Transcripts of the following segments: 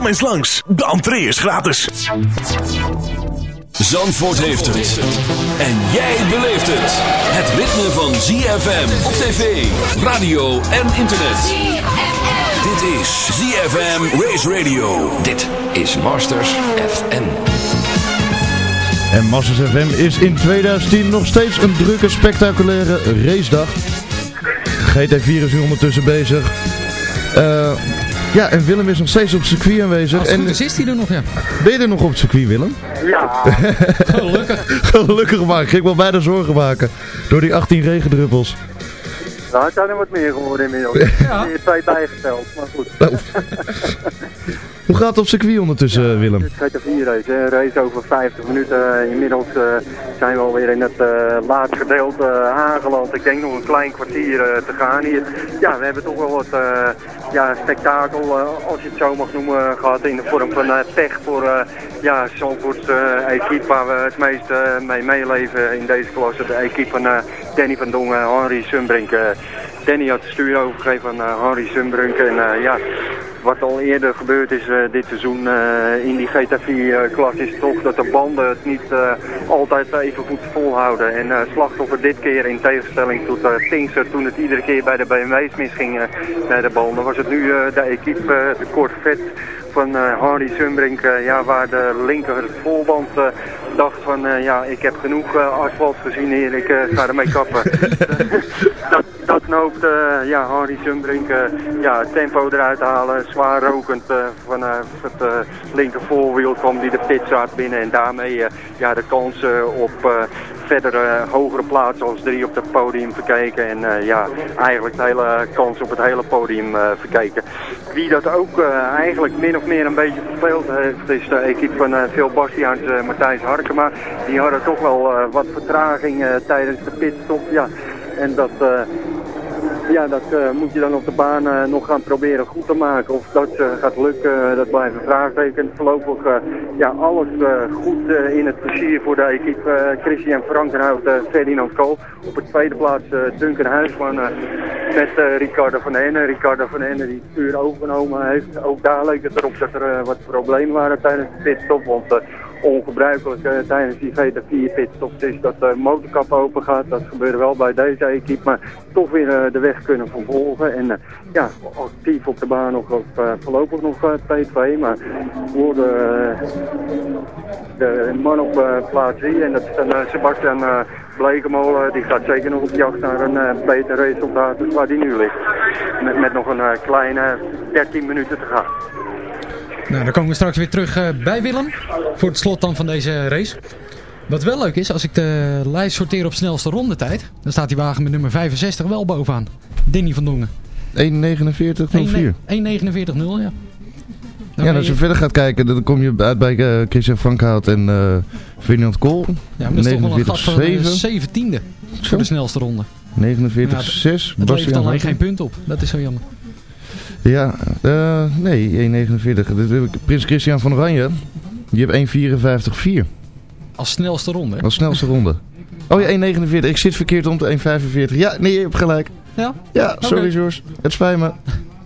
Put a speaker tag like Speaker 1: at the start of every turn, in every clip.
Speaker 1: Kom eens langs, de entree is gratis.
Speaker 2: Zandvoort heeft het. En jij beleeft het. Het ritme van ZFM op tv, radio en internet. Dit is ZFM Race Radio.
Speaker 3: Dit is Masters FM.
Speaker 4: En Masters FM is in 2010 nog steeds een drukke, spectaculaire racedag. GT4 is nu ondertussen bezig. Eh, ja, en Willem is nog steeds op het circuit aanwezig.
Speaker 5: Als het
Speaker 4: En
Speaker 5: is, is die er nog, ja.
Speaker 4: ben je er nog op het circuit, Willem?
Speaker 6: Ja,
Speaker 5: Gelukkig.
Speaker 4: Gelukkig maar, ik ging wel bijna zorgen maken. Door die 18 regendruppels.
Speaker 6: nou, het zijn er wat meer geworden inmiddels.
Speaker 5: Ja.
Speaker 6: Er twee bijgeteld, maar goed.
Speaker 4: Oh. Hoe gaat het op circuit ondertussen, Willem?
Speaker 6: Het GT4 race, een race over 50 minuten. Inmiddels eh, zijn we alweer in het eh, laatste gedeelte eh, aangeland. Ik denk nog een klein kwartier eh, te gaan hier. Ja, we hebben toch wel wat eh, ja, spektakel, eh, als je het zo mag noemen, gehad in de vorm van eh pech voor eh ja, Zandvoorts eh, equipe waar we het meest eh, mee meeleven in deze klasse. De equipe van eh, Danny van Dongen, Henry Sumbrink. Danny had het stuur overgegeven aan eh, Henry Sumbrink en eh, ja... Wat al eerder gebeurd is eh, dit seizoen in die GT4-klas is toch dat de banden het niet altijd even goed volhouden. En slachtoffer dit keer in tegenstelling tot Pinkster toen het iedere keer bij de BMW's misging bij de banden. Was het nu de equipe, de Corvette van Hardy Sumbrink, ja, waar de linker volband eh, dacht van ja, ik heb genoeg asfalt gezien hier, ik ga ermee kappen. dat, dat noopt eh, ja, Hardy Sumbrink ja, tempo eruit halen, zwaar rokend eh, vanaf het eh, linker voorwiel kwam die de pitstraat binnen en daarmee ja, de kans eh, op verder eh, hogere plaatsen als drie op het podium verkeken en ja, eigenlijk de hele kans op het hele podium verkeken. Wie dat ook eigenlijk min of meer een beetje verveeld heeft, is de equipe van Phil Bastiaans, Matthijs Harkema. Die hadden toch wel wat vertraging tijdens de pitstop. Ja. En dat, eh, ja, dat eh, moet je dan op de baan eh, nog gaan proberen goed te maken. Of dat gaat lukken, dat blijft een vraagteken. Voorlopig ja, alles goed in het plezier voor de equipe. Christian Frankenhout, Ferdinand Kool. Op de tweede plaats Duncan Huisman met Ricardo van Enne. Ricardo van Enne die het stuur overgenomen heeft. Ook daar het erop dat er wat problemen waren tijdens de pitstop. Want ongebruikelijk tijdens die GT4 pitstops is dat de motorkap open gaat. Dat gebeurde wel bij deze equipe, maar toch weer uh, de weg kunnen vervolgen. En uh, ja, actief op de baan nog op, voorlopig nog P2, maar worden de man op plaats 3 en dat is dan Sebastian Blekemolen, die gaat zeker nog op jacht naar een beter resultaat dan waar die nu ligt. Met, met nog een kleine 13 minuten te gaan.
Speaker 5: Nou, dan komen we straks weer terug uh, bij Willem. Voor het slot dan van deze race. Wat wel leuk is, als ik de lijst sorteer op snelste rondetijd. Dan staat die wagen met nummer 65 wel bovenaan. Dinny van Dongen.
Speaker 4: 1.49.04. 1.49.0
Speaker 5: ja.
Speaker 4: Dan ja, als je verder gaat kijken, dan kom je uit bij uh, Christian Frankhout en uh, Ferdinand Kool.
Speaker 5: Ja, maar dat is toch wel een gat van uh, 17e voor de snelste ronde.
Speaker 4: 49-6.
Speaker 5: Ja, dat levert alleen geen punt op. Dat is zo jammer.
Speaker 4: Ja, uh, nee, 1,49. Prins Christian van Oranje, die heeft 1,54,4.
Speaker 5: Als snelste ronde?
Speaker 4: Als snelste ronde. Oh ja, 1,49. Ik zit verkeerd om de 1,45. Ja, nee, je hebt gelijk.
Speaker 5: Ja?
Speaker 4: Ja, sorry okay. George. Het spijt me.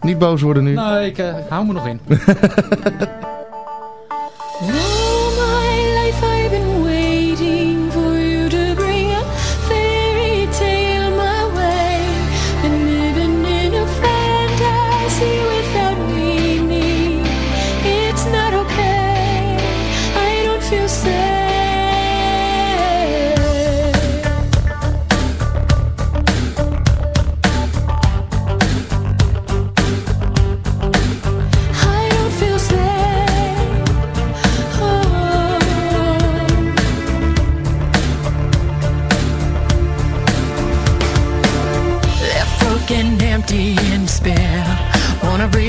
Speaker 4: Niet boos worden nu.
Speaker 5: Nee, ik uh, hou me nog in.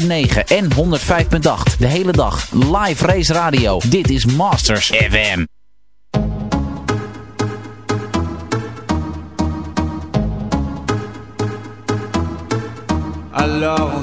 Speaker 7: 104.9 en 105.8. De hele dag live race radio. Dit is Masters FM.
Speaker 8: Alors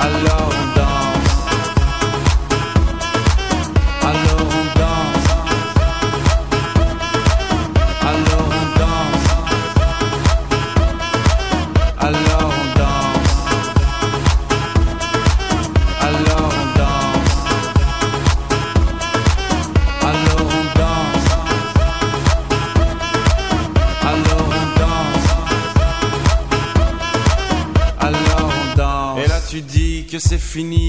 Speaker 8: alone.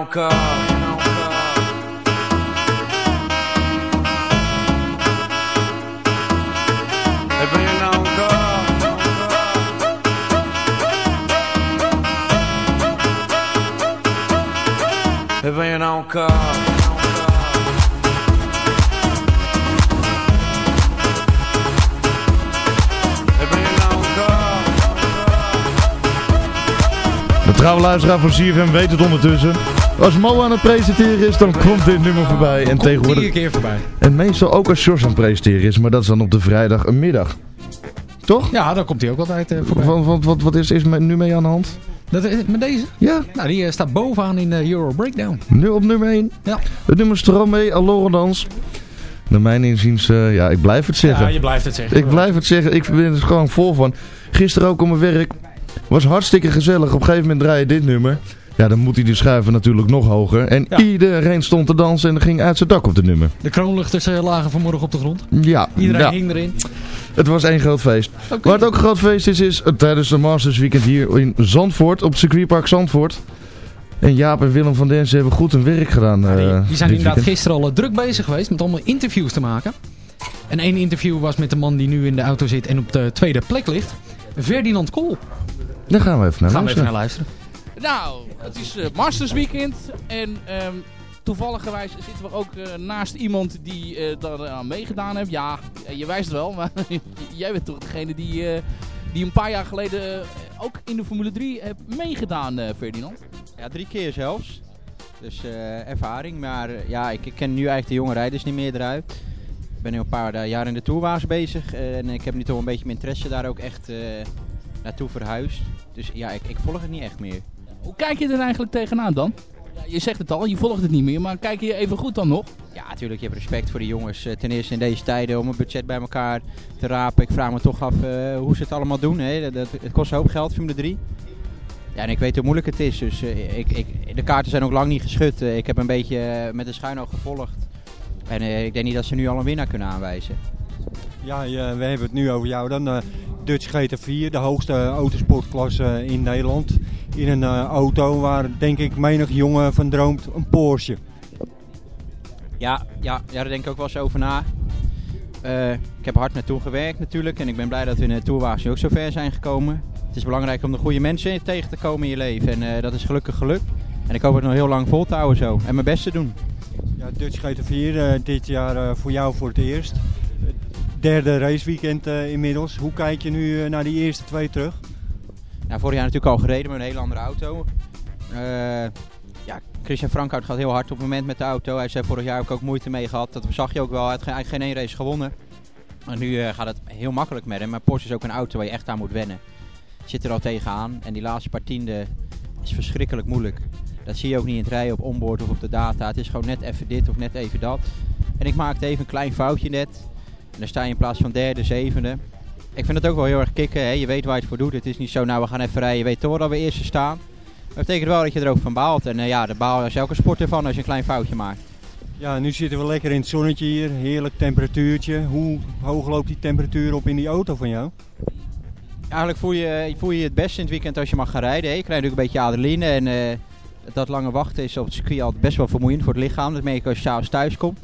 Speaker 8: Encore.
Speaker 4: De trouwe luisteraar van CFM weet het ondertussen. Als Mo aan het presenteren is, dan komt dit nummer voorbij. En tegenwoordig...
Speaker 5: keer voorbij.
Speaker 4: En meestal ook als George aan het presenteren is, maar dat is dan op de vrijdag een middag. Toch?
Speaker 5: Ja, dan komt hij ook altijd eh, voorbij.
Speaker 4: Wat, wat, wat, wat is, is nu mee aan de hand?
Speaker 5: Dat, is- met deze?
Speaker 4: Ja,
Speaker 5: Nou, die eh, staat bovenaan in de Euro Breakdown.
Speaker 4: nu op nummer 1.
Speaker 5: Ja.
Speaker 4: Het nummer Stromee, Alorendans. Naar mijn inziens, eh, ja, ik blijf het zeggen.
Speaker 5: Ja, je blijft het zeggen.
Speaker 4: Ik blijf het zeggen, ik ben er gewoon vol van. Gisteren ook op mijn werk. Was hartstikke gezellig. Op een gegeven moment draai je dit nummer. Ja, dan moet hij de schuiven natuurlijk nog hoger. En
Speaker 5: Ja.
Speaker 4: iedereen stond te dansen en ging uit zijn dak op het nummer.
Speaker 5: De kroonluchters eh, lagen vanmorgen op de grond.
Speaker 4: Ja,
Speaker 5: Iedereen
Speaker 4: ja.
Speaker 5: hing erin.
Speaker 4: het was één groot feest. Waar het ook een groot feest is, is tijdens de Masters Weekend hier in Zandvoort, op circuitpark Zandvoort. En Jaap en Willem van Densen hebben goed hun werk gedaan.
Speaker 5: Die,
Speaker 4: eh,
Speaker 5: die zijn inderdaad
Speaker 4: weekend.
Speaker 5: gisteren al eh, druk bezig geweest met allemaal interviews te maken. En één interview was met de man die nu in de auto zit en op de tweede plek ligt. Ferdinand Kool.
Speaker 4: Daar gaan we even naar
Speaker 5: Gaan we even naar
Speaker 4: luisteren.
Speaker 9: Nou, het is eh, Masters Weekend en ehm toevalligerwijs zitten we ook eh, naast iemand die eh daar aan meegedaan heeft. Ja, je wijst wel, maar jij bent toch degene die, die een paar jaar geleden ook in de Formule 3 heeft meegedaan, Ferdinand.
Speaker 10: Ja, drie keer zelfs. Dus ervaring. Maar ja, ik, ik ken nu eigenlijk de jonge rijders niet meer eruit. Ik ben nu een paar jaar in de Tourwagens bezig. en ik heb nu toch een beetje mijn interesse daar ook echt naartoe verhuisd. Dus ja, ik, ik volg het niet echt meer.
Speaker 9: Hoe kijk je er eigenlijk tegenaan dan? Ja, je zegt het al, je volgt het niet meer, maar kijk je even goed dan nog?
Speaker 10: Ja, natuurlijk, je hebt respect voor de jongens. eh, ten eerste in deze tijden om een budget bij elkaar te rapen. Ik vraag me toch af eh, hoe ze het allemaal doen. Hè? Dat, dat- het kost een hoop geld, Formule 3. Ja, en ik weet hoe moeilijk het is. Dus eh, ik, ik, de kaarten zijn ook lang niet geschud. Ik heb een beetje met een schuin oog gevolgd. En eh, ik denk niet dat ze nu al een winnaar kunnen aanwijzen.
Speaker 11: Ja, je- we hebben het nu over jou dan. eh, Dutch GT4, de hoogste autosportklasse in Nederland. In een eh, auto waar denk ik menig jongen van droomt, een Porsche.
Speaker 10: Ja, ja, ja, daar denk ik ook wel eens over na. Eh, ik heb hard naartoe gewerkt natuurlijk. En ik ben blij dat we in de Tourwagens nu ook zo ver zijn gekomen. Het is belangrijk om de goede mensen tegen te komen in je leven. En eh, dat is gelukkig gelukt. En ik hoop het nog heel lang vol te houden zo. En mijn best te doen.
Speaker 11: Ja, Dutch GT4 eh, dit jaar voor jou voor het eerst. Derde raceweekend inmiddels. Hoe kijk je nu naar die eerste twee terug?
Speaker 10: Nou, vorig jaar natuurlijk al gereden met een hele andere auto. Eh, ja, Christian Frankhout gaat heel hard op het moment met de auto. Hij zei vorig jaar heb ik ook moeite mee gehad. Dat zag je ook wel. Hij had geen- één race gewonnen. En nu eh, gaat het heel makkelijk met hem. Maar Porsche is ook een auto waar je echt aan moet wennen. Zit er al tegenaan. En die laatste paar tiende is verschrikkelijk moeilijk. Dat zie je ook niet in het rijden op onboard of op de data. Het is gewoon net even dit of net even dat. En ik maakte even een klein foutje net. En dan sta je in plaats van derde, zevende. Ik vind het ook wel heel erg kicken. Hè? Je weet waar je het voor doet. Het is niet zo, nou we gaan even rijden. Je weet toch dat we eerste staan. Maar dat betekent wel dat je er ook van baalt. En eh, ja, daar baal je als elke sporter van als je een klein foutje maakt.
Speaker 11: Ja, nu zitten we lekker in het zonnetje hier. Heerlijk temperatuurtje. Hoe hoog loopt die temperatuur op in die auto van jou?
Speaker 10: Eigenlijk voel je, voel je het best in het weekend als je mag gaan rijden. hè. Je krijgt natuurlijk een beetje adrenaline en eh, dat lange wachten is op het circuit altijd best wel vermoeiend voor het lichaam. Dat merk je als je s'avonds thuis komt.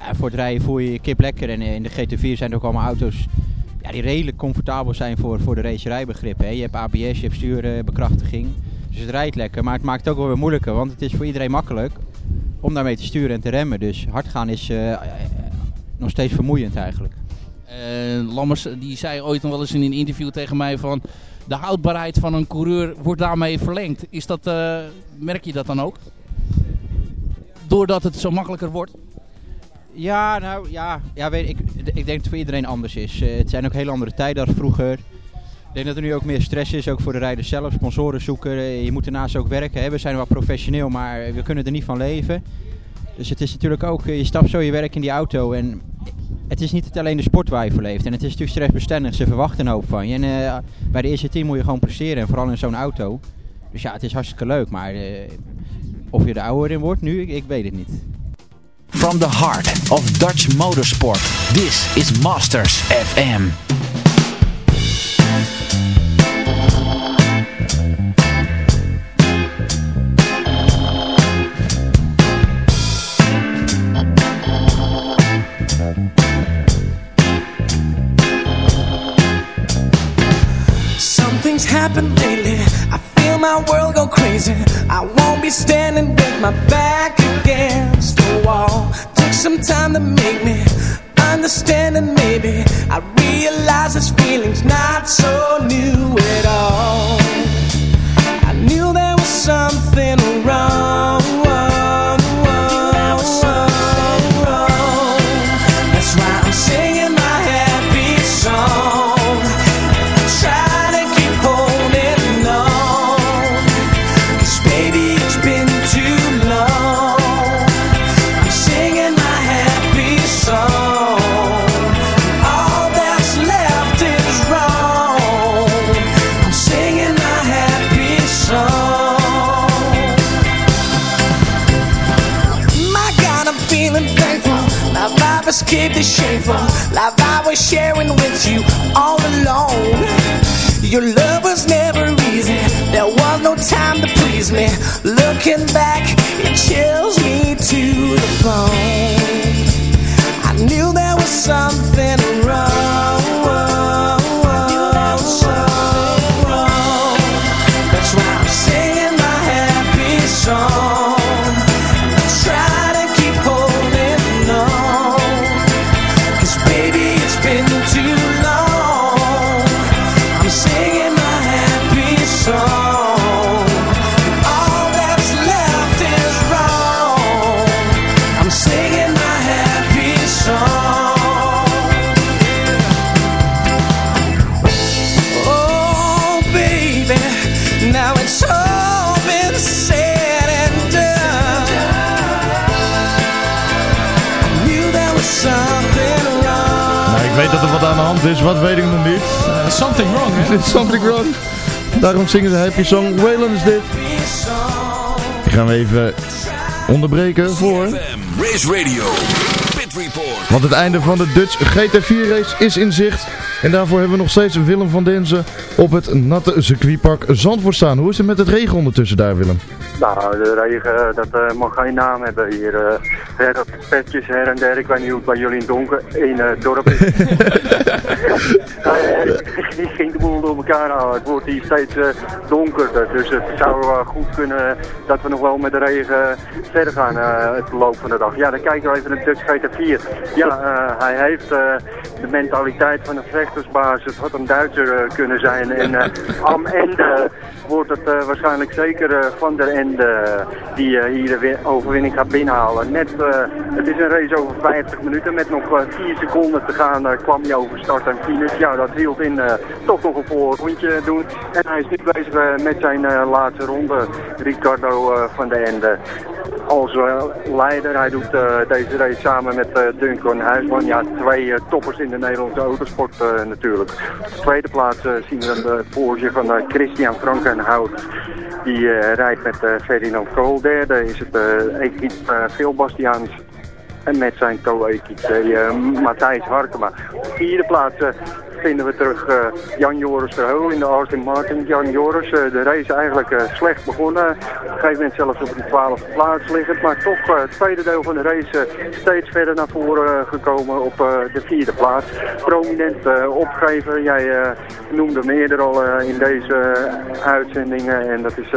Speaker 10: Ja, voor het rijden voel je je kip lekker en eh, in de GT4 zijn er ook allemaal auto's ja, die redelijk comfortabel zijn voor, voor de racerijbegrippen. hè. Je hebt ABS, je hebt stuurbekrachtiging. Dus het rijdt lekker, maar het maakt het ook wel weer moeilijker, want het is voor iedereen makkelijk om daarmee te sturen en te remmen. Dus hard gaan is eh, eh, nog steeds vermoeiend eigenlijk.
Speaker 9: Eh, Lammers die zei ooit nog wel eens in een interview tegen mij van... De houdbaarheid van een coureur wordt daarmee verlengd. Is dat, merk je dat dan ook? Doordat het zo makkelijker wordt?
Speaker 10: Ja, nou ja, ja weet, ik, ik denk dat het voor iedereen anders is. Eh, het zijn ook heel andere tijden dan vroeger. Ik denk dat er nu ook meer stress is, ook voor de rijders zelf, sponsoren zoeken. Eh, je moet daarnaast ook werken. Hè. We zijn wel professioneel, maar we kunnen er niet van leven. Dus het is natuurlijk ook, eh, je stapt zo je werk in die auto en het is niet alleen de sport waar je voor leeft. En het is natuurlijk stressbestendig, ze verwachten een hoop van je. En bij de eerste team moet je gewoon presteren en vooral in zo'n auto. Dus ja, het is hartstikke leuk, maar of je er ouder in wordt nu, ik, ik weet het niet.
Speaker 7: From the heart of Dutch motorsport, this is Masters FM.
Speaker 12: Something's happened lately. I feel my world go crazy. I won't be standing with my back against wall. Took some time to make me understand, and maybe I realize this feeling's not so new at all. I knew there was something wrong. Something wrong,
Speaker 5: hè?
Speaker 4: something wrong. Daarom zingen ze Happy Song. Waylon is dit. Die gaan we even onderbreken voor...
Speaker 2: Race Radio. Pit Report.
Speaker 4: Want het einde van de Dutch GT4 race is in zicht. En daarvoor hebben we nog steeds Willem van Denzen op het natte circuitpark Zandvoort staan. Hoe is het met het regen ondertussen daar, Willem?
Speaker 6: Nou, de regen, dat eh, mag geen naam hebben hier. eh dat petjes her en der. Ik weet niet hoe het bij jullie in donker in het dorp is. Die ging de boel door elkaar halen. Het wordt hier steeds eh, donkerder. Dus het zou goed kunnen dat we nog wel met de regen verder gaan eh, het verloop van de dag. Ja, dan kijken we even naar Dutch GT4. Ja, eh, hij heeft eh, de mentaliteit van een vechtersbaas. Het had een Duitser eh, kunnen zijn. En eh, am ende wordt het eh, waarschijnlijk zeker eh, Van der Ende die eh, hier de win- overwinning gaat binnenhalen. Net, eh, het is een race over 50 minuten. Met nog eh, 4 seconden te gaan eh, kwam hij over start en finish. Ja, dat hield in eh, toch nog een vol rondje doen. En hij is nu bezig eh, met zijn eh, laatste ronde. Ricardo eh, van der Ende als eh, leider. Hij doet eh, deze race samen met eh, Duncan Huisman. Ja, twee toppers in de Nederlandse autosport natuurlijk. Op de tweede plaats zien we de Porsche van Christian Frankenhout. Die rijdt met Ferdinand Kool. Derde is het uh, Phil Bastiaans. En met zijn co-equipier Matthijs Harkema. Op de vierde plaats vinden we terug eh, Jan Joris Verheul in de Austin Martin. Jan Joris, eh, de race eigenlijk eh, slecht begonnen. Op een gegeven moment zelfs op de twaalfde plaats liggend. Maar toch het tweede deel van de race steeds verder naar voren gekomen op de vierde plaats. Prominent opgeven. Jij noemde hem al in deze uitzendingen. En dat is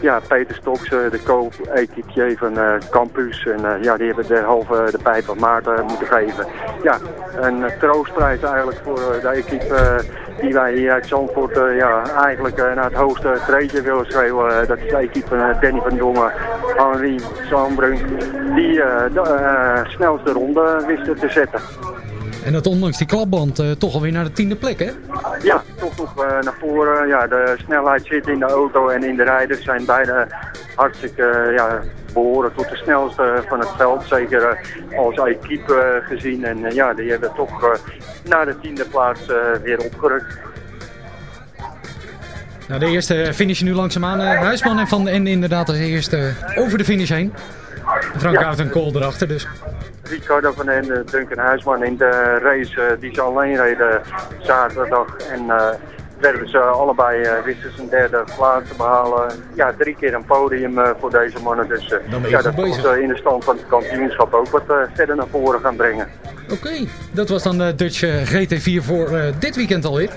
Speaker 6: ja, Peter Stoks, de co-equipier van Campus. En ja, die hebben de halve de pijp aan Maarten moeten geven. Ja, een troostprijs eigenlijk voor equipe eh, die wij hier uit Zandvoort eh, ja, eigenlijk eh, naar het hoogste treedje willen schreeuwen. Dat is de equipe van Danny van Dongen, Henri Zandbrunk, die de snelste ronde wisten te zetten.
Speaker 5: En dat ondanks die klapband eh, toch alweer naar de tiende plek, hè?
Speaker 6: Ja, toch nog naar voren. Ja, de snelheid zit in de auto en in de rijders zijn beide hartstikke eh, ja, behoren tot de snelste van het veld. Zeker eh, als equipe eh, gezien. En eh, ja, die hebben toch eh, naar de tiende plaats eh, weer opgerukt.
Speaker 5: Nou, de eerste finish nu langzaamaan. eh Huisman en Van Ende inderdaad als eerste over de finish heen. Frank
Speaker 6: Ja.
Speaker 5: een kool erachter, dus...
Speaker 6: Ricardo van den Ende, Duncan Huisman in de race eh, die ze alleen reden zaterdag. En eh, werden ze allebei, eh, wisten ze een derde plaats te behalen. Ja, drie keer een podium eh, voor deze mannen. Dus eh,
Speaker 5: je
Speaker 6: ja, dat
Speaker 5: bezig.
Speaker 6: moet in de stand van het kampioenschap ook wat eh, verder naar voren gaan brengen.
Speaker 5: Oké, dat was dan de Dutch eh, GT4 voor eh, dit weekend alweer.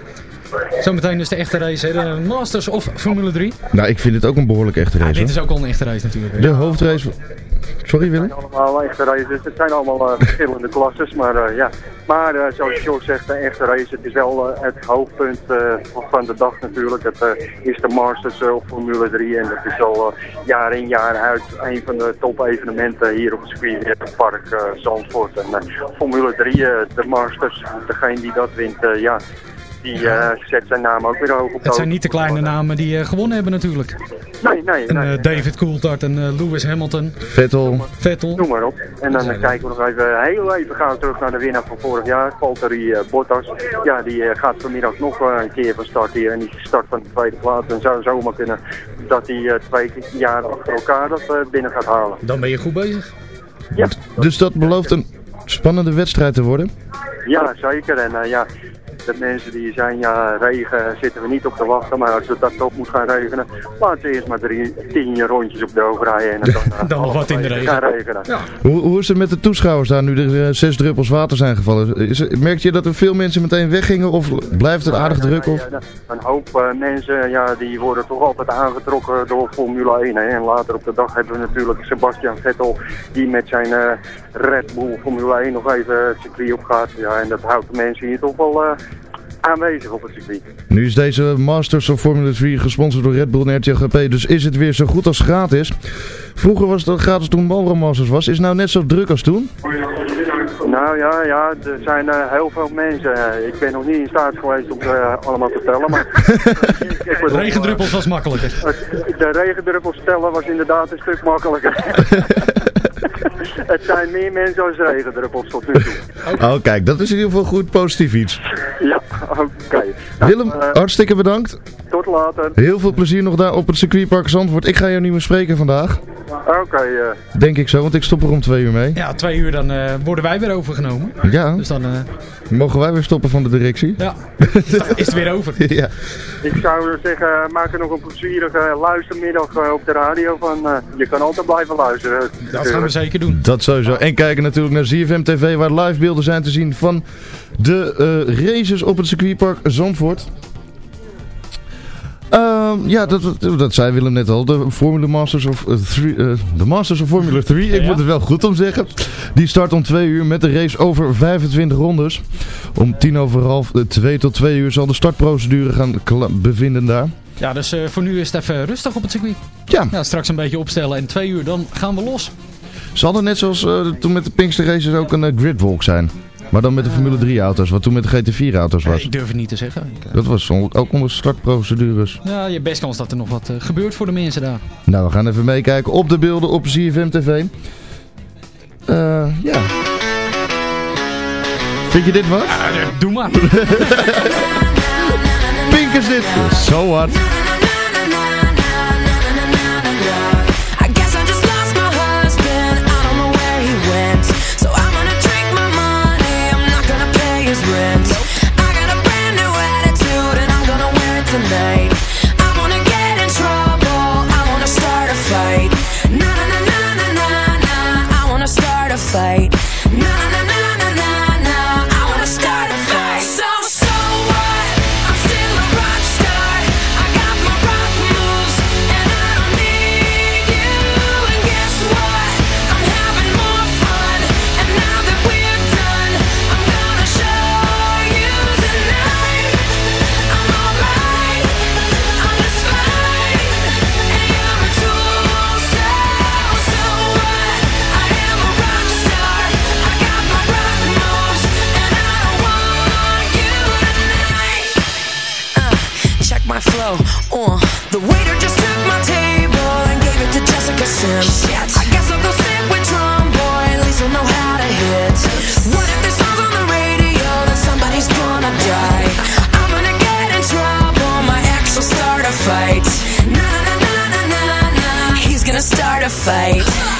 Speaker 5: Zometeen dus de echte race, hè, de Masters of Formule 3.
Speaker 4: Nou, ik vind het ook een behoorlijk echte
Speaker 5: Ja,
Speaker 4: race.
Speaker 5: dit is ook al een echte race natuurlijk. hè.
Speaker 4: De hoofdrace... Sorry Willem?
Speaker 6: Het zijn allemaal echte races. Het zijn allemaal eh, verschillende klasses. Maar eh, ja, maar eh, zoals George zegt, de echte race. Het is wel het hoofdpunt van de dag natuurlijk. Het is de Masters of Formule 3. En dat is al jaar in jaar uit een van de top evenementen hier op het circuitpark Zandvoort. En Formule 3, eh, de Masters, degene die dat wint, ja, die eh, zet zijn naam ook weer hoog op
Speaker 5: Het zijn niet de kleine namen die eh, gewonnen hebben natuurlijk.
Speaker 6: Nee, nee,
Speaker 5: En,
Speaker 6: nee.
Speaker 5: eh, David Coulthard en eh, Lewis Hamilton.
Speaker 4: Vettel.
Speaker 5: Vettel.
Speaker 6: Noem maar op. En dan kijken we nog even, heel even gaan we terug naar de winnaar van vorig jaar, Valtteri Bottas. Ja, die eh, gaat vanmiddag nog eh, een keer van start hier en die start van de tweede plaats. En zou zomaar kunnen dat hij eh, twee jaar achter elkaar dat eh, binnen gaat halen.
Speaker 5: Dan ben je goed bezig.
Speaker 6: Ja,
Speaker 4: Dus dat belooft een spannende wedstrijd te worden.
Speaker 6: ja zeker. En eh, ja, de mensen die zijn, ja, regen zitten we niet op te wachten. Maar als het dat toch moet gaan regenen, laten ze eerst maar drie, tien rondjes op de overrijden. En dan, eh,
Speaker 5: Dan nog wat in de regen.
Speaker 6: gaan regenen.
Speaker 5: Ja.
Speaker 4: Hoe, hoe is het met de toeschouwers daar nu er eh, zes druppels water zijn gevallen? Is, merk je dat er veel mensen meteen weggingen of blijft het aardig
Speaker 6: Ja,
Speaker 4: druk? Of?
Speaker 6: ja, Een hoop eh, mensen ja, die worden toch altijd aangetrokken door Formule 1. Hè. En later op de dag hebben we natuurlijk Sebastian Vettel die met zijn eh, Red Bull Formule 1 nog even het circuit opgaat. Ja, en dat houdt de mensen hier toch wel eh, aanwezig op het circuit.
Speaker 4: Nu is deze Masters of Formula 3 gesponsord door Red Bull en RTLGP, dus is het weer zo goed als gratis. Vroeger was het gratis toen Marlboro Masters was. Is het nou net zo druk als toen?
Speaker 6: Nou ja, ja, er zijn eh, heel veel mensen. Eh, ik ben nog niet in staat geweest om ze eh, allemaal te tellen. Maar Ik
Speaker 5: Regendruppels was makkelijker.
Speaker 6: De regendruppels tellen was inderdaad een stuk makkelijker. het zijn meer mensen als regendruppels tot nu toe.
Speaker 4: Oh kijk, dat is in ieder geval goed positief iets.
Speaker 6: Ja, oké.
Speaker 4: Willem,
Speaker 6: Eh,
Speaker 4: hartstikke bedankt.
Speaker 6: tot later.
Speaker 4: Heel veel plezier nog daar op het circuitpark Zandvoort. Ik ga jou niet meer spreken vandaag.
Speaker 6: Oké, eh,
Speaker 4: Denk ik zo, want ik stop er om twee uur mee.
Speaker 5: Ja, twee uur dan eh, worden wij weer overgenomen.
Speaker 4: Ja,
Speaker 5: Dus dan eh,
Speaker 4: mogen wij weer stoppen van de directie?
Speaker 5: ja, is het weer over.
Speaker 4: ja.
Speaker 6: ik zou zeggen, maak er nog een plezierige luistermiddag op de radio van. eh, je kan altijd blijven luisteren.
Speaker 5: Dat gaan we zeker doen.
Speaker 4: Dat sowieso. En kijken natuurlijk naar ZFM TV, waar live beelden zijn te zien van de eh, races op het circuitpark Zandvoort. Ehm, ja, dat, dat, zei Willem net al. De Formula Masters of, eh, three, eh, de Masters of Formula 3, ik
Speaker 5: Ja.
Speaker 4: moet het wel goed om zeggen. Die start om 2 uur met de race over 25 rondes. Om tien over half 2 tot 2 uur zal de startprocedure gaan bevinden daar.
Speaker 5: Ja, dus voor nu is het even rustig op het circuit.
Speaker 4: Ja.
Speaker 5: Ja, straks een beetje opstellen en twee uur dan gaan we los.
Speaker 4: Ze hadden net zoals eh, toen met de Pinkster Races ook een eh, gridwalk zijn. Maar dan met de Formule 3 auto's, wat toen met de GT4 auto's was.
Speaker 5: Ik durf het niet te zeggen. Eh,
Speaker 4: Dat was ook onder startprocedures.
Speaker 5: ja, je hebt best kans dat er nog wat gebeurt voor de mensen daar.
Speaker 4: Nou, we gaan even meekijken op de beelden op ZFM TV. Eh, ja. Vind je dit wat?
Speaker 5: Doe maar.
Speaker 4: Pink is dit. Zo hard.
Speaker 13: Fight. Na fight.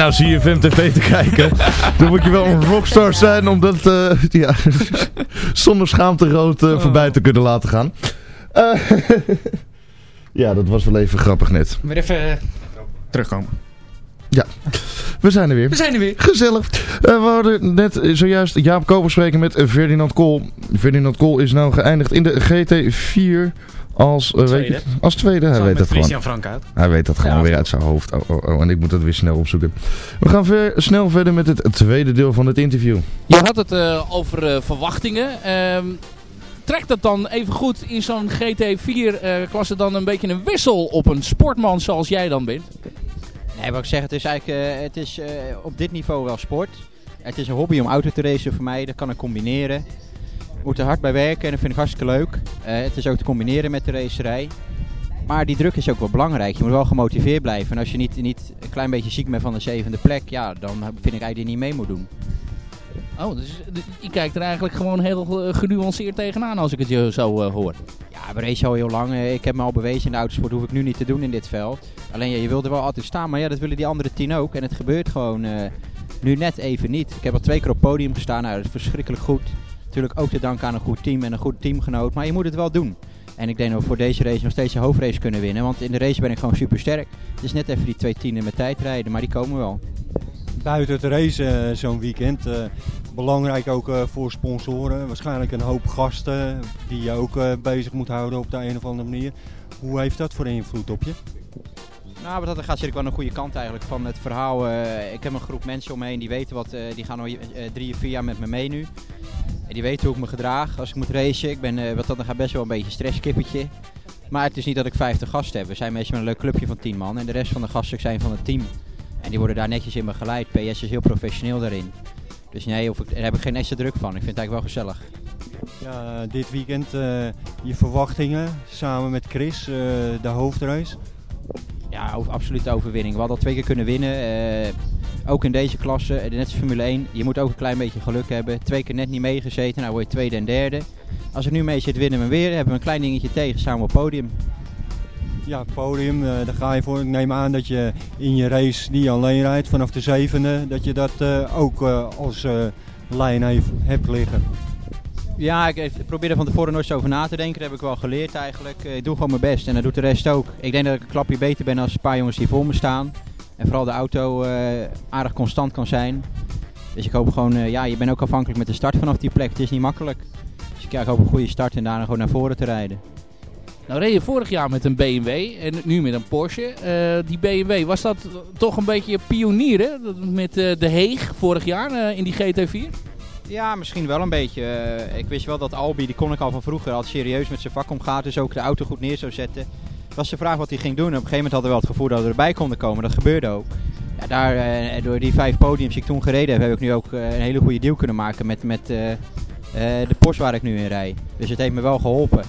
Speaker 4: Je nou CFM TV te kijken? Dan moet je wel een rockstar zijn om dat eh, ja, zonder schaamte rood eh, voorbij te kunnen laten gaan. Eh, ja, dat was wel even grappig net.
Speaker 5: Weer even terugkomen.
Speaker 4: Ja, we zijn er weer.
Speaker 5: We zijn er weer.
Speaker 4: Gezellig. We hadden net zojuist Jaap Koper spreken met Ferdinand Kool. Ferdinand Kool is nou geëindigd in de GT4 als, eh, weet
Speaker 5: Tweede.
Speaker 4: je, als tweede. Hij weet dat gewoon.
Speaker 5: Christian Frank uit.
Speaker 4: Hij weet dat gewoon
Speaker 5: Ja,
Speaker 4: weer uit zijn hoofd. Oh, oh, oh, en ik moet dat weer snel opzoeken. We gaan ver, snel verder met het tweede deel van het interview.
Speaker 9: Je had het eh, over eh, verwachtingen. Ehm, trekt dat dan even goed in zo'n GT4-klasse dan een beetje een wissel op een sportman zoals jij dan bent?
Speaker 10: Nee, wat ik zeg, het is eigenlijk eh, het is, eh, op dit niveau wel sport. Het is een hobby om auto te racen voor mij, dat kan ik combineren. Moet er hard bij werken en dat vind ik hartstikke leuk. Eh, het is ook te combineren met de racerij. Maar die druk is ook wel belangrijk. Je moet wel gemotiveerd blijven. En als je niet, niet een klein beetje ziek bent van de zevende plek, ja, dan vind ik eigenlijk dat je niet mee moet doen.
Speaker 9: Oh, dus je kijkt er eigenlijk gewoon heel eh, genuanceerd tegenaan als ik het je zo eh, hoor.
Speaker 10: Ja, we racen al heel lang. Ik heb me al bewezen in de autosport, hoef ik nu niet te doen in dit veld. Alleen ja, je wilde wel altijd staan, maar ja, dat willen die andere tien ook. En het gebeurt gewoon nu net even niet. Ik heb al twee keer op podium gestaan, nou, dat is verschrikkelijk goed. Natuurlijk ook te danken aan een goed team en een goed teamgenoot, maar je moet het wel doen. En ik denk dat we voor deze race nog steeds de hoofdrace kunnen winnen, want in de race ben ik gewoon super sterk. Het is net even die twee tienden met tijd rijden, maar die komen wel.
Speaker 11: Buiten het race eh, zo'n weekend. eh, belangrijk ook eh, voor sponsoren. Waarschijnlijk een hoop gasten die je ook bezig moet houden op de een of andere manier. Hoe heeft dat voor invloed op je?
Speaker 10: Nou, wat dat gaat ik wel de goede kant eigenlijk van het verhaal. eh, ik heb een groep mensen om me heen die weten wat, eh, die gaan al eh, drie of vier jaar met me mee nu. En die weten hoe ik me gedraag als ik moet racen. Ik ben wat dat dan gaat best wel een beetje een stresskippertje. Maar het is niet dat ik 50 gasten heb. We zijn meestal met een leuk clubje van 10 man. En de rest van de gasten zijn van het team. En die worden daar netjes in begeleid. PS is heel professioneel daarin. Dus nee, hoef ik, daar heb ik geen extra druk van. Ik vind het eigenlijk wel gezellig.
Speaker 11: Ja, dit weekend je verwachtingen samen met Chris, de hoofdrace.
Speaker 10: Ja, over, overwinning. We hadden al twee keer kunnen winnen. eh, ook in deze klasse, eh, net als Formule 1. Je moet ook een klein beetje geluk hebben. Twee keer net niet meegezeten, nou word je tweede en derde. Als ik nu mee zit, winnen we weer. Hebben we een klein dingetje tegen, samen op podium.
Speaker 11: Ja, podium, eh, daar ga je voor. Ik neem aan dat je in je race die je alleen rijdt vanaf de zevende, dat je dat ook als lijn heeft, hebt liggen.
Speaker 10: Ja, ik, probeer er van tevoren nooit zo over na te denken. Dat heb ik wel geleerd eigenlijk. Eh, Ik doe gewoon mijn best en dat doet de rest ook. Ik denk dat ik een klapje beter ben als een paar jongens die voor me staan. En vooral de auto eh, aardig constant kan zijn. Dus ik hoop gewoon, eh, ja, je bent ook afhankelijk met de start vanaf die plek. Het is niet makkelijk. Dus ik, hoop een goede start en daarna gewoon naar voren te rijden.
Speaker 9: Nou reed je vorig jaar met een BMW en nu met een Porsche. Die BMW, was dat toch een beetje pionier hè? Met de Heeg vorig jaar in die GT4?
Speaker 10: Ja, misschien wel een beetje. Eh, ik wist wel dat Albi, die kon ik al van vroeger, al serieus met zijn vak omgaat. Dus ook de auto goed neer zou zetten. Het was de vraag wat hij ging doen. En op een gegeven moment hadden we wel het gevoel dat we erbij konden komen. Dat gebeurde ook. Ja, daar, eh, door die vijf podiums die ik toen gereden heb, heb ik nu ook eh, een hele goede deal kunnen maken met, met de Porsche waar ik nu in rijd. Dus het heeft me wel geholpen.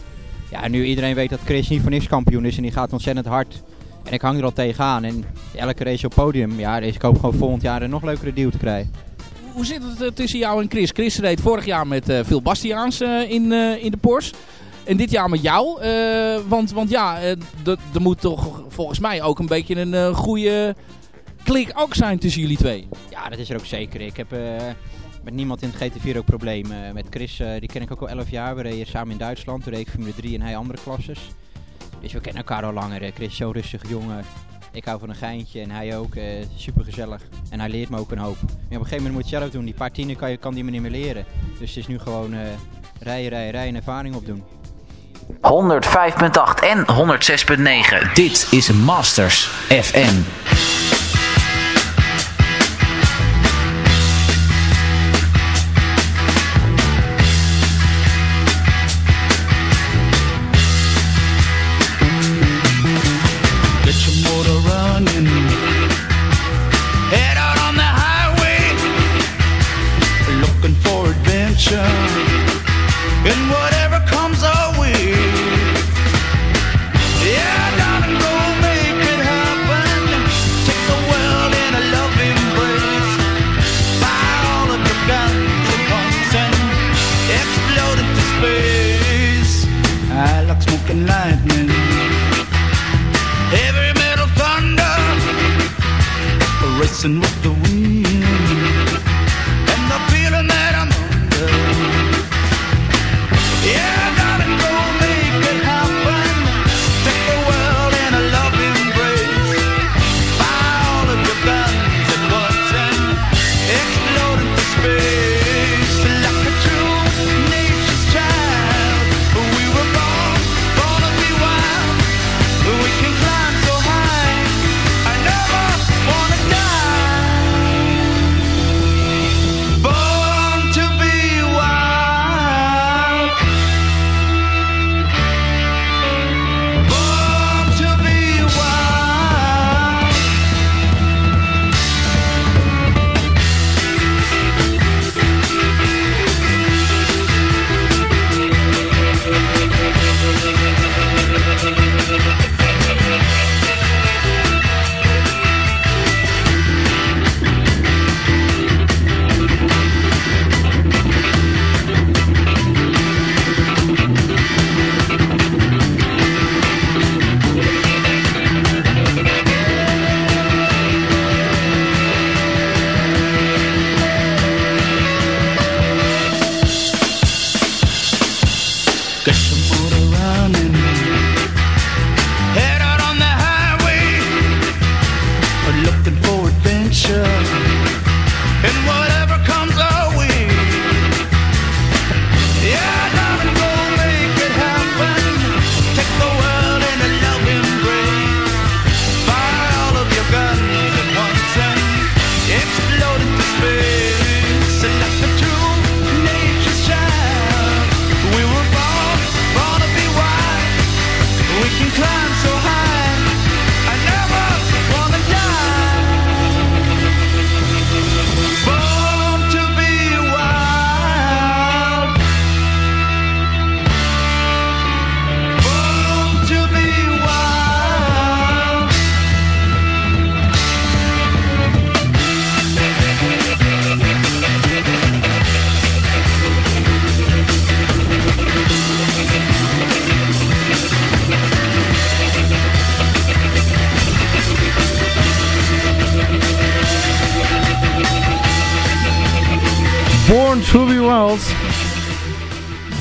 Speaker 10: Ja, nu iedereen weet dat Chris niet voor niks kampioen is en die gaat ontzettend hard. En ik hang er al tegenaan. En elke race op podium, ja, dus ik hoop gewoon volgend jaar een nog leukere deal te krijgen.
Speaker 9: Hoe zit het eh, tussen jou en Chris? Chris reed vorig jaar met eh Phil Bastiaans eh, in, in de Porsche. En dit jaar met jou. want, want ja, er moet toch volgens mij ook een beetje een goede klik ook zijn tussen jullie twee.
Speaker 10: Ja, dat is er ook zeker. Ik heb met niemand in het GT4 ook problemen. met Chris, die ken ik ook al 11 jaar. We reden samen in Duitsland. Toen reed ik Formule 3 en hij andere klasses. Dus we kennen elkaar al langer. Chris is rustig jongen. Ik hou van een geintje en hij ook. eh super gezellig. En hij leert me ook een hoop. Maar op een gegeven moment moet je zelf doen. Die paar tienen kan, je, kan die me niet meer leren. Dus het is nu gewoon eh rijden, rijden, rijden en ervaring opdoen.
Speaker 7: 105.8 en 106.9. Dit is Masters FM.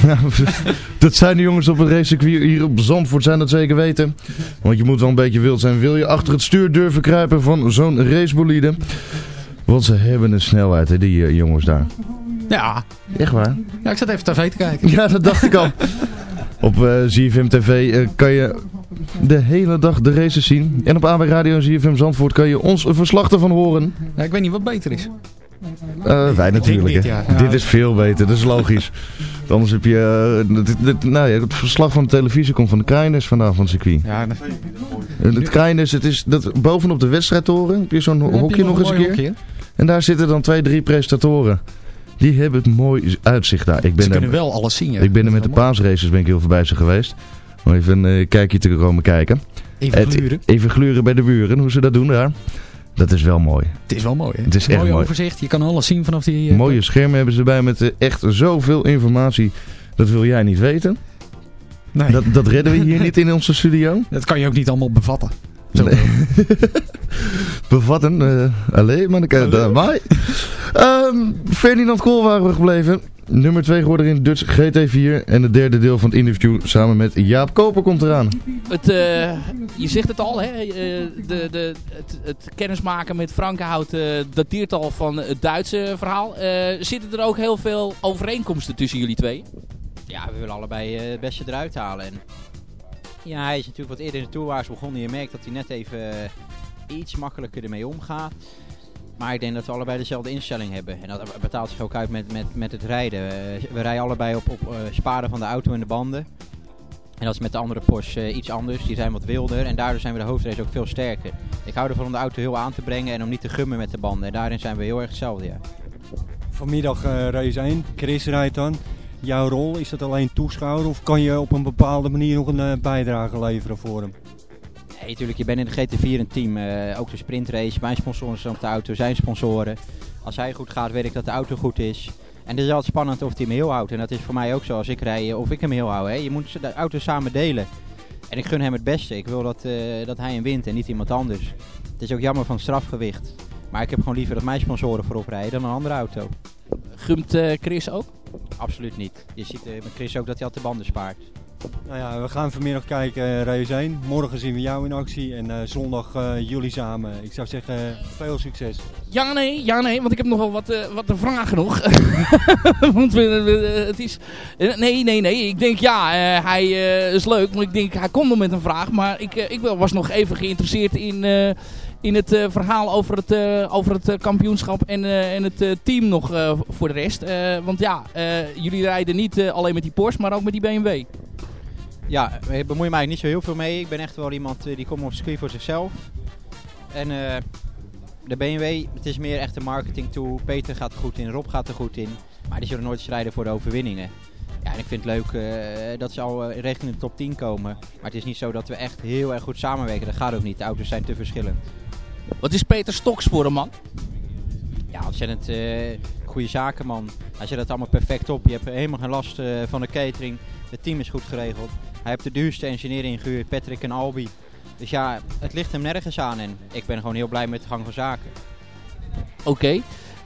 Speaker 4: Nou, dat zijn de jongens op het racecircuit hier op Zandvoort zijn dat zeker weten. Want je moet wel een beetje wild zijn. Wil je achter het stuur durven kruipen van zo'n racebolide? Want ze hebben een snelheid, hè, die eh, jongens daar.
Speaker 5: Ja.
Speaker 4: Echt waar?
Speaker 5: Ja, ik zat even tv te kijken.
Speaker 4: Ja, dat dacht ik al. Op eh ZFM TV eh, kan je de hele dag de races zien. En op AB Radio en ZFM Zandvoort kan je ons een verslag ervan horen.
Speaker 5: Ja, ik weet niet wat beter is.
Speaker 4: Eh, wij natuurlijk.
Speaker 5: niet,
Speaker 4: hè.
Speaker 5: ja. Ja.
Speaker 4: Dit is veel beter, dat is logisch. Anders heb je... eh, dit- dit- nou ja, het verslag van de televisie komt van de Krijners vandaag van het circuit.
Speaker 5: Ja, dat-
Speaker 4: Eh, Het Krijners, het is dat, bovenop de wedstrijdtoren. Heb je zo'n
Speaker 5: je
Speaker 4: hokje nog
Speaker 5: nog
Speaker 4: eens
Speaker 5: een
Speaker 4: keer.
Speaker 5: hokje,
Speaker 4: En daar zitten dan twee, drie presentatoren. Die hebben het mooi uitzicht daar. Ik ben
Speaker 5: Ze
Speaker 4: er-
Speaker 5: kunnen wel alles zien. Ja.
Speaker 4: ik ben er
Speaker 5: Dat
Speaker 4: met de paasraces ben ik heel voorbij ze geweest. Om even een kijkje te komen kijken.
Speaker 5: Even gluren.
Speaker 4: Even gluren bij de buren, hoe ze dat doen daar. Dat is wel mooi.
Speaker 5: Het is wel mooi. Hè?
Speaker 4: Het is echt
Speaker 5: mooi overzicht. Je kan alles zien vanaf die... eh,
Speaker 4: Mooie schermen hebben ze erbij met eh, echt zoveel informatie. Dat wil jij niet weten.
Speaker 5: Nee.
Speaker 4: Dat, dat redden we hier niet in onze studio.
Speaker 5: Dat kan je ook niet allemaal bevatten. Zo
Speaker 4: Nee. Bevatten, eh alleen, maar dan kan. Ehm, Ferdinand Kool waren we gebleven. Nummer 2 geworden in Dutch GT4. En het derde deel van het interview samen met Jaap Koper komt eraan.
Speaker 9: Het, eh, je zegt het al, hè? eh, de, de, het, het kennismaken met Frankenhout eh dateert al van het Duitse verhaal. Eh, zitten er ook heel veel overeenkomsten tussen jullie twee?
Speaker 10: Ja, we willen allebei eh, het beste eruit halen. En ja, hij is natuurlijk wat eerder in de tourwaars begonnen. Je merkt dat hij net even iets makkelijker ermee omgaat. Maar ik denk dat we allebei dezelfde instelling hebben. En dat betaalt zich ook uit met, met, met het rijden. Eh, we rijden allebei op, op eh, sparen van de auto en de banden. En dat is met de andere Porsche eh, iets anders. Die zijn wat wilder. En daardoor zijn we de hoofdrace ook veel sterker. Ik hou ervan om de auto heel aan te brengen en om niet te gummen met de banden. En daarin zijn we heel erg hetzelfde, ja.
Speaker 11: Vanmiddag eh, race 1, Chris rijdt dan. Jouw rol, is dat alleen toeschouwer of kan je op een bepaalde manier nog een bijdrage leveren voor hem?
Speaker 10: Natuurlijk, je bent in de GT4 een team. eh, ook de sprintrace, mijn sponsoren zijn op de auto, zijn sponsoren. Als hij goed gaat, weet ik dat de auto goed is. En het is altijd spannend of hij hem heel houdt. En dat is voor mij ook zo als ik rij of ik hem heel hou. Hè. Je moet de auto samen delen. En ik gun hem het beste. Ik wil dat, eh, dat hij hem wint en niet iemand anders. Het is ook jammer van strafgewicht. Maar ik heb gewoon liever dat mijn sponsoren voorop rijden dan een andere auto.
Speaker 9: Gumt eh, Chris ook?
Speaker 10: Absoluut niet. Je ziet eh, met Chris ook dat hij altijd de banden spaart.
Speaker 11: Nou ja, we gaan vanmiddag kijken eh, race 1. Morgen zien we jou in actie en eh, zondag eh, jullie samen. Ik zou zeggen, veel succes.
Speaker 9: Ja, nee, ja, nee, want ik heb nog wel wat, wat te vragen nog. want het is... nee, nee, nee. Ik denk, ja, hij is leuk. Maar ik denk, hij komt nog met een vraag. Maar ik, ik was nog even geïnteresseerd in, in het verhaal over het, over het kampioenschap en, en het team nog voor de rest. Want ja, jullie rijden niet alleen met die Porsche, maar ook met die BMW.
Speaker 10: Ja, ik bemoei mij niet zo heel veel mee. Ik ben echt wel iemand eh, die komt op circuit voor zichzelf. En eh, de BMW, het is meer echt een marketing tool. Peter gaat er goed in, Rob gaat er goed in. Maar die zullen nooit strijden voor de overwinningen. Ja, en ik vind het leuk eh, dat ze al eh, richting de top 10 komen. Maar het is niet zo dat we echt heel erg goed samenwerken. Dat gaat ook niet. De auto's zijn te verschillend.
Speaker 9: Wat is Peter Stoks voor een man?
Speaker 10: Ja, ontzettend eh goede zakenman. Hij zet het allemaal perfect op. Je hebt helemaal geen last eh, van de catering. Het team is goed geregeld. Hij heeft de duurste engineer ingehuurd, Patrick en Albi. Dus ja, het ligt hem nergens aan. En ik ben gewoon heel blij met de gang van zaken.
Speaker 9: Oké.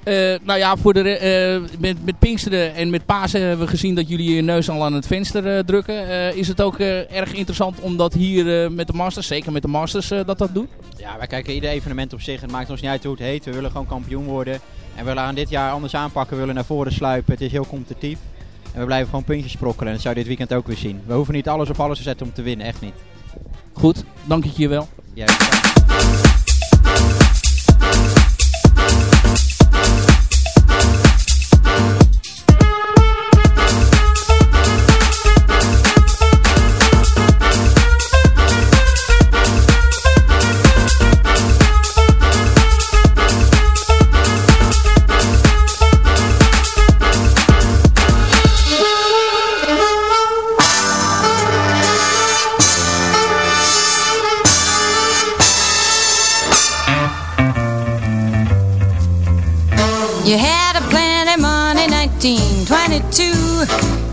Speaker 9: Eh, nou ja, voor de, eh, met, met Pinksteren en met Pasen hebben we gezien dat jullie je neus al aan het venster eh, drukken. Is het ook erg interessant om dat hier met de Masters, zeker met de Masters, dat dat doen?
Speaker 10: Ja, wij kijken ieder evenement op zich. Het maakt ons niet uit hoe het heet. We willen gewoon kampioen worden. En we willen aan dit jaar anders aanpakken. We willen naar voren sluipen. Het is heel competitief. En we blijven gewoon puntjes sprokkelen. En dat zou je dit weekend ook weer zien. We hoeven niet alles op alles te zetten om te winnen. Echt niet.
Speaker 9: Goed, dank ik je wel.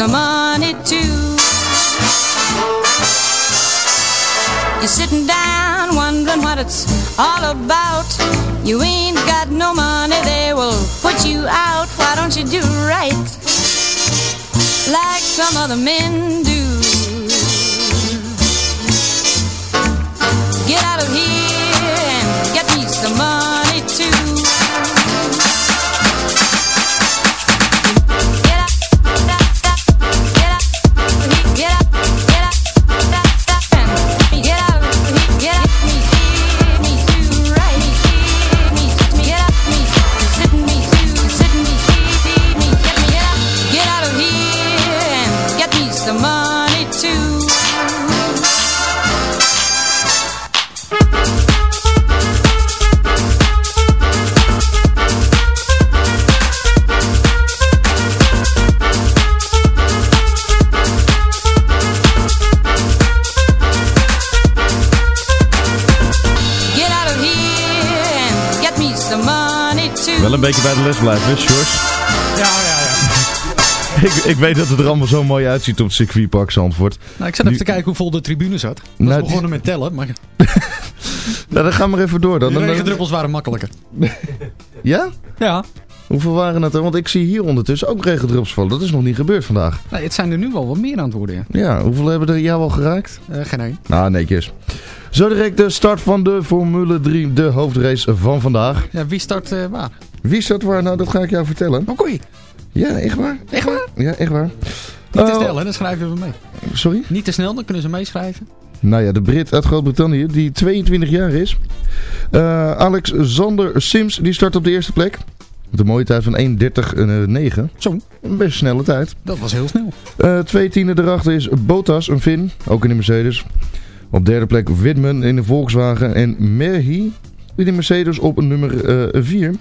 Speaker 14: some money too. You're sitting down wondering what it's all about. You ain't got no money, they will put you out. Why don't you do right like some other men do?
Speaker 4: Wel een beetje bij de les blijven, Sjors?
Speaker 5: Ja, ja, ja.
Speaker 4: ik, ik weet dat het er allemaal zo mooi uitziet op het circuitpark Zandvoort.
Speaker 5: Nou, ik zat
Speaker 4: Nu-
Speaker 5: even te kijken hoe vol de tribune zat. Dat
Speaker 4: Nou,
Speaker 5: is
Speaker 4: die-
Speaker 5: begonnen met tellen, maar
Speaker 4: Nou, dan gaan we maar even door dan.
Speaker 5: de
Speaker 4: Dan-
Speaker 5: regendruppels waren makkelijker.
Speaker 4: Ja?
Speaker 5: Ja.
Speaker 4: Hoeveel waren het er? Want ik zie hier ondertussen ook regendruppels vallen. Dat is nog niet gebeurd vandaag.
Speaker 5: Nee, het zijn er nu wel wat meer aan het worden. Ja.
Speaker 4: Ja, hoeveel hebben er jou al geraakt?
Speaker 5: Eh, geen één.
Speaker 4: Nou, netjes. Zo direct de start van de Formule 3, de hoofdrace van vandaag.
Speaker 5: Ja, wie start eh, waar?
Speaker 4: Wie start waar? Nou, dat ga ik jou vertellen.
Speaker 5: Oké.
Speaker 4: Ja, echt waar?
Speaker 5: Echt waar?
Speaker 4: Ja, echt waar.
Speaker 5: Niet te
Speaker 4: Oh,
Speaker 5: snel, hè? Dan schrijven we mee.
Speaker 4: Sorry?
Speaker 5: Niet te snel, dan kunnen ze meeschrijven.
Speaker 4: Nou ja, de Brit uit Groot-Brittannië, die 22 jaar is. Eh, Alex Zander Sims, die start op de eerste plek. Met een mooie tijd van 1.30.9.
Speaker 5: Zo.
Speaker 4: Een best snelle tijd.
Speaker 5: Dat was heel snel.
Speaker 4: Eh, twee tienden erachter is Bottas, een Fin, ook in de Mercedes. Op derde plek Widman in de Volkswagen en Merhi in de Mercedes op nummer 4.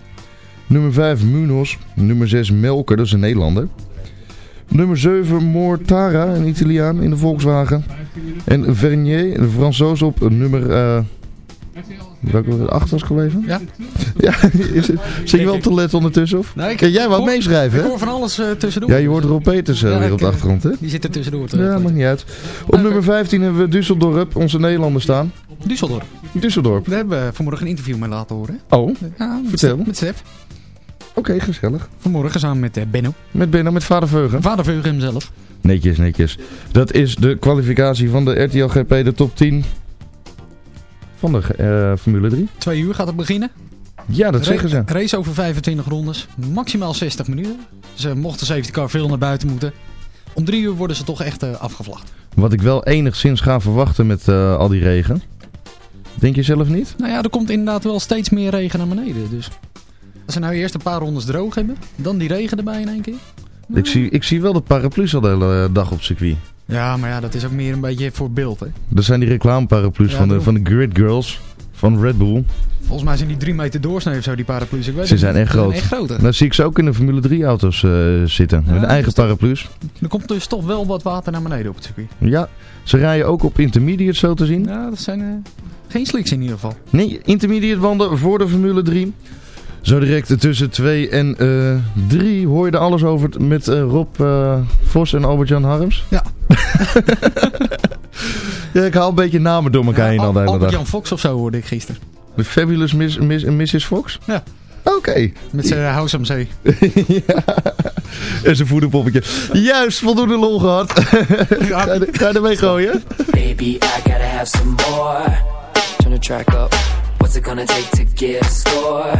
Speaker 4: Nummer 5 Munoz, nummer 6 Melker, dat is een Nederlander. Nummer 7 Mortara, een Italiaan in de Volkswagen. En Vernier, een Fransoos op nummer... eh welke 8 was gebleven?
Speaker 5: Ja.
Speaker 4: ja is het, zit je wel op te letten ondertussen? Of?
Speaker 5: Nee, ik-
Speaker 4: Kan jij wat meeschrijven,
Speaker 5: Ik hoor van alles eh, tussendoor.
Speaker 4: Ja, je hoort Rob Peters eh,
Speaker 5: Ja,
Speaker 4: weer
Speaker 5: ik,
Speaker 4: op de
Speaker 5: eh,
Speaker 4: achtergrond, hè?
Speaker 5: Die zit er tussendoor. Te
Speaker 4: Ja, maakt niet uit. Op nummer 15 hebben we Düsseldorp, onze Nederlander staan.
Speaker 5: Düsseldorp.
Speaker 4: Düsseldorp.
Speaker 5: Daar hebben we vanmorgen een interview mee laten horen.
Speaker 4: Oh,
Speaker 5: Ja, met
Speaker 4: vertel.
Speaker 5: Met Stef.
Speaker 4: Oké, gezellig.
Speaker 5: Vanmorgen samen met eh, Benno.
Speaker 4: Met Benno, met vader Veugen.
Speaker 5: Vader Veugen hemzelf.
Speaker 4: Netjes, netjes. Dat is de kwalificatie van de RTL GP, de top 10 van de eh, Formule 3.
Speaker 5: Twee uur gaat het beginnen.
Speaker 4: Ja, dat
Speaker 5: Ra-
Speaker 4: zeggen ze.
Speaker 5: Race over 25 rondes. Maximaal 60 minuten. Ze mochten safety car veel naar buiten moeten. Om drie uur worden ze toch echt eh, afgevlacht.
Speaker 4: Wat ik wel enigszins ga verwachten met al die regen. Denk je zelf niet?
Speaker 5: Nou ja, er komt inderdaad wel steeds meer regen naar beneden. Dus als ze nou eerst een paar rondes droog hebben, dan die regen erbij in één keer.
Speaker 4: Ik, zie, ik zie wel de paraplu's al de hele dag op circuit.
Speaker 5: Ja, maar ja, dat is ook meer een beetje voor beeld. Hè.
Speaker 4: Dat zijn die reclameparaplu's
Speaker 5: Ja,
Speaker 4: van, de, van de Grid Girls van Red Bull.
Speaker 5: Volgens mij zijn die drie meter doorsnee of zo, die paraplu's. Ik weet
Speaker 4: Ze zijn echt groot.
Speaker 5: echt groot. hè.
Speaker 4: Dan zie ik ze ook in de Formule 3 auto's eh, zitten. met
Speaker 5: Ja,
Speaker 4: eigen paraplu's.
Speaker 5: Er komt dus toch wel wat water naar beneden op het circuit.
Speaker 4: Ja, ze rijden ook op intermediate zo te zien.
Speaker 5: Ja, dat zijn eh, geen slicks in ieder geval.
Speaker 4: Nee, intermediate banden voor de Formule 3. Zo direct tussen 2 en 3 hoor je er alles over met eh, Rob eh, Vos en Albert-Jan Harms.
Speaker 5: Ja.
Speaker 4: ja, ik haal een beetje namen door elkaar heen al de hele dag.
Speaker 5: Albert-Jan Fox of zo hoorde ik gisteren.
Speaker 4: De Fabulous Miss, Miss, Mrs. Fox?
Speaker 5: Ja.
Speaker 4: Oké.
Speaker 5: Met zijn House am Zee.
Speaker 4: ja. En zijn voederpoppetje. Juist, voldoende lol gehad. ga, je, ga je ermee gooien?
Speaker 15: Baby, I gotta have some more. Turn the track up. What's it gonna take to get a score?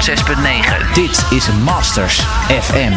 Speaker 13: 106.9. Dit is Masters FM.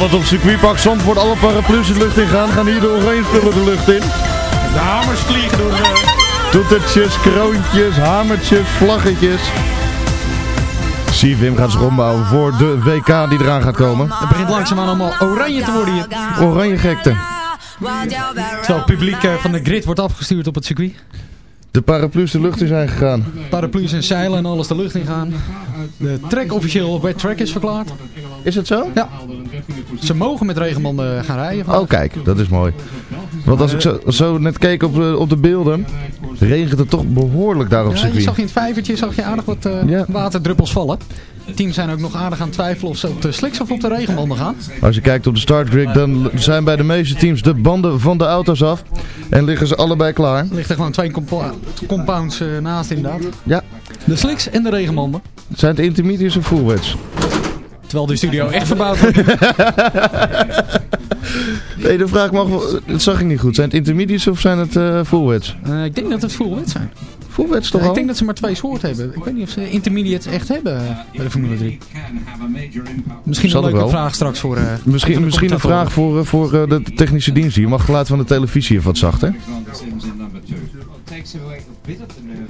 Speaker 4: Dat op circuitpark Zandvoort alle paraplu's de lucht in gaan, gaan hier de oranje spullen de lucht in.
Speaker 5: De hamers vliegen door de...
Speaker 4: Toetertjes, kroontjes, hamertjes, vlaggetjes. CFM gaat zich ombouwen voor de WK die eraan gaat komen.
Speaker 5: Het begint langzaamaan allemaal oranje te worden hier.
Speaker 4: Oranje gekte.
Speaker 5: Terwijl het publiek eh, van de grid wordt afgestuurd op het circuit.
Speaker 4: De paraplu's de lucht in zijn gegaan.
Speaker 5: Paraplu's en zeilen en alles de lucht in gaan. De track officieel wet track is verklaard.
Speaker 4: Is het zo?
Speaker 5: Ja. Ze mogen met regenbanden gaan rijden.
Speaker 4: Oh kijk, dat is mooi. Want als ik zo, zo net keek op de, op de beelden, regent het toch behoorlijk daar op
Speaker 5: Ja, je zag in het vijvertje zag je aardig wat eh, waterdruppels vallen. Teams zijn ook nog aardig aan het twijfelen of ze op de sliks of op de regenbanden gaan.
Speaker 4: Als je kijkt op de startgrid, dan zijn bij de meeste teams de banden van de auto's af. En liggen ze allebei klaar.
Speaker 5: Ligt er gewoon twee compa- compounds eh, naast inderdaad.
Speaker 4: Ja.
Speaker 5: De sliks en de regenbanden.
Speaker 4: Zijn het intermediates of full wets?
Speaker 5: Terwijl de studio echt verbouwd wordt.
Speaker 4: Nee, de vraag mag wel, dat zag ik niet goed. Zijn het intermediates of zijn het eh?
Speaker 5: Eh, ik denk dat het full wet zijn.
Speaker 4: Full wets toch
Speaker 5: Ja,
Speaker 4: al?
Speaker 5: ik denk dat ze maar twee soorten hebben. Ik weet niet of ze intermediates echt hebben eh, bij de Formule 3. Misschien
Speaker 4: Zal
Speaker 5: een leuke
Speaker 4: wel.
Speaker 5: vraag straks voor... eh,
Speaker 4: Misschien, misschien een vraag voor, eh, voor eh, de technische dienst. Je mag geluid van de televisie even wat zachter.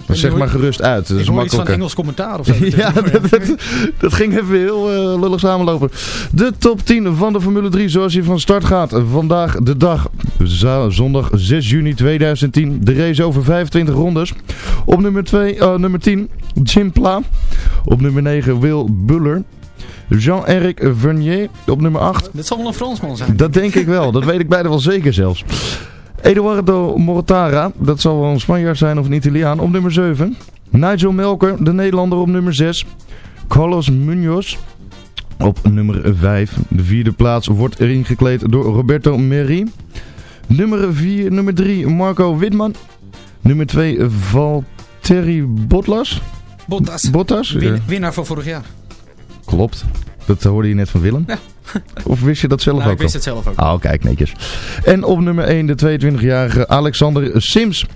Speaker 4: Maar zeg maar gerust uit. Dat
Speaker 5: Ik
Speaker 4: is
Speaker 5: hoor iets van. Engels commentaar of zo.
Speaker 4: Ja, dat, dat, dat ging even heel eh, lullig samenlopen. De top 10 van de Formule 3 zoals hij van start gaat. Vandaag de dag, zondag 6 juni 2010. De race over 25 rondes. Op nummer, 2, eh, nummer 10, Jim Pla. Op nummer 9, Will Buller. Jean-Eric Vernier op nummer 8.
Speaker 5: Dit zal wel een Fransman zijn.
Speaker 4: Dat denk ik wel. Dat weet ik bijna wel zeker zelfs. Eduardo Mortara, dat zal wel een Spanjaard zijn of een Italiaan, op nummer 7. Nigel Melker, de Nederlander, op nummer 6. Carlos Munoz op nummer 5. De vierde plaats wordt erin gekleed door Roberto Meri. Nummer 4, nummer 3, Marco Witman. Nummer 2, Valtteri Bottas.
Speaker 5: Bottas.
Speaker 4: Bottas?
Speaker 5: Win-
Speaker 4: Ja.
Speaker 5: winnaar van vorig jaar.
Speaker 4: Klopt. Dat hoorde je net van Willem.
Speaker 5: Ja.
Speaker 4: Of wist je dat zelf
Speaker 5: Nou,
Speaker 4: ook
Speaker 5: ik wist
Speaker 4: al?
Speaker 5: het zelf ook.
Speaker 4: Oh, kijk, netjes. En op nummer 1 de 22-jarige Alexander Sims.